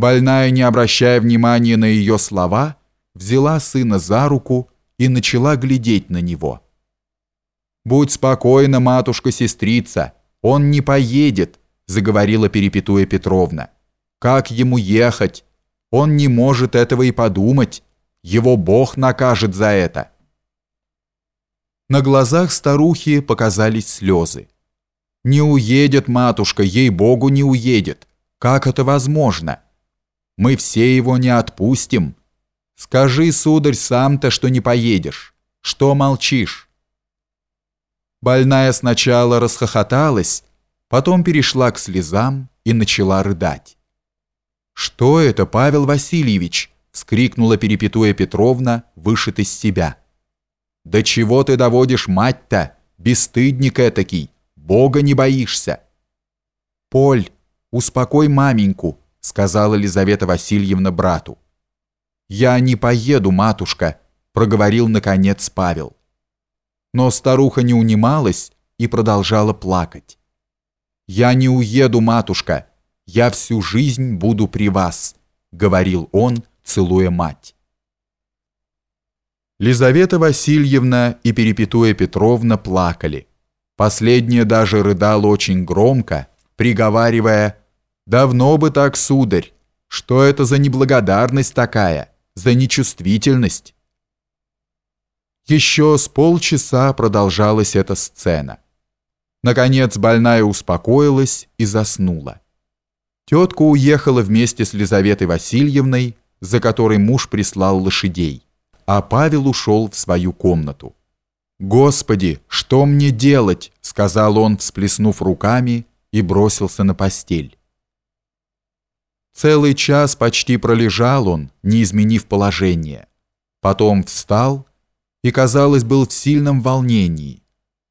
Больная, не обращая внимания на ее слова, взяла сына за руку и начала глядеть на него. «Будь спокойна, матушка-сестрица, он не поедет», заговорила Перепетуя Петровна. «Как ему ехать? Он не может этого и подумать. Его Бог накажет за это». На глазах старухи показались слезы. «Не уедет, матушка, ей-богу, не уедет. Как это возможно? Мы все его не отпустим. Скажи, сударь, сам-то, что не поедешь. Что молчишь?» Больная сначала расхохоталась, потом перешла к слезам и начала рыдать. «Что это, Павел Васильевич?» — вскрикнула Перепетуя Петровна, вышит из себя. «Да чего ты доводишь мать-то, бесстыдник этакий, Бога не боишься?» «Поль, успокой маменьку», — сказала Лизавета Васильевна брату. «Я не поеду, матушка», — проговорил наконец Павел. Но старуха не унималась и продолжала плакать. «Я не уеду, матушка, я всю жизнь буду при вас», — говорил он, целуя мать. Лизавета Васильевна и Перепетуя Петровна плакали. Последняя даже рыдала очень громко, приговаривая «Давно бы так, сударь! Что это за неблагодарность такая, за нечувствительность?» Еще с полчаса продолжалась эта сцена. Наконец больная успокоилась и заснула. Тетка уехала вместе с Лизаветой Васильевной, за которой муж прислал лошадей а Павел ушел в свою комнату. «Господи, что мне делать?» — сказал он, всплеснув руками, и бросился на постель. Целый час почти пролежал он, не изменив положение. Потом встал и, казалось, был в сильном волнении.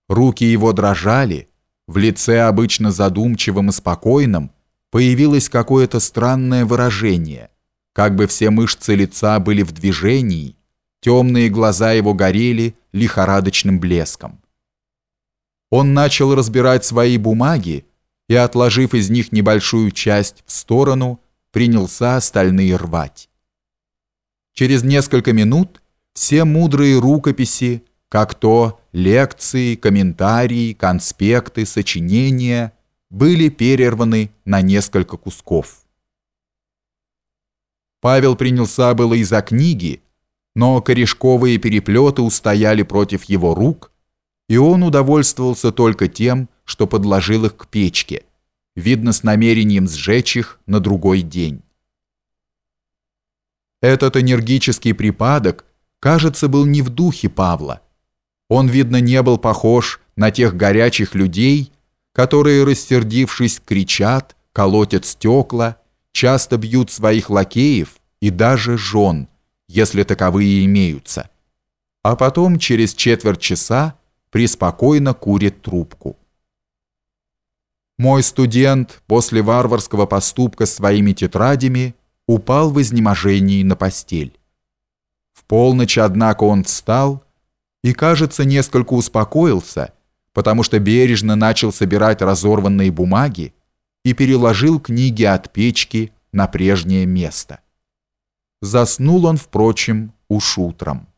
Руки его дрожали, в лице обычно задумчивым и спокойным появилось какое-то странное выражение, как бы все мышцы лица были в движении, Темные глаза его горели лихорадочным блеском. Он начал разбирать свои бумаги и, отложив из них небольшую часть в сторону, принялся остальные рвать. Через несколько минут все мудрые рукописи, как то лекции, комментарии, конспекты, сочинения, были перерваны на несколько кусков. Павел принялся было из-за книги, но корешковые переплеты устояли против его рук, и он удовольствовался только тем, что подложил их к печке, видно с намерением сжечь их на другой день. Этот энергический припадок, кажется, был не в духе Павла. Он, видно, не был похож на тех горячих людей, которые, рассердившись, кричат, колотят стекла, часто бьют своих лакеев и даже жен – если таковые имеются, а потом через четверть часа преспокойно курит трубку. Мой студент после варварского поступка с своими тетрадями упал в изнеможении на постель. В полночь, однако, он встал и, кажется, несколько успокоился, потому что бережно начал собирать разорванные бумаги и переложил книги от печки на прежнее место. Заснул он, впрочем, уж утром.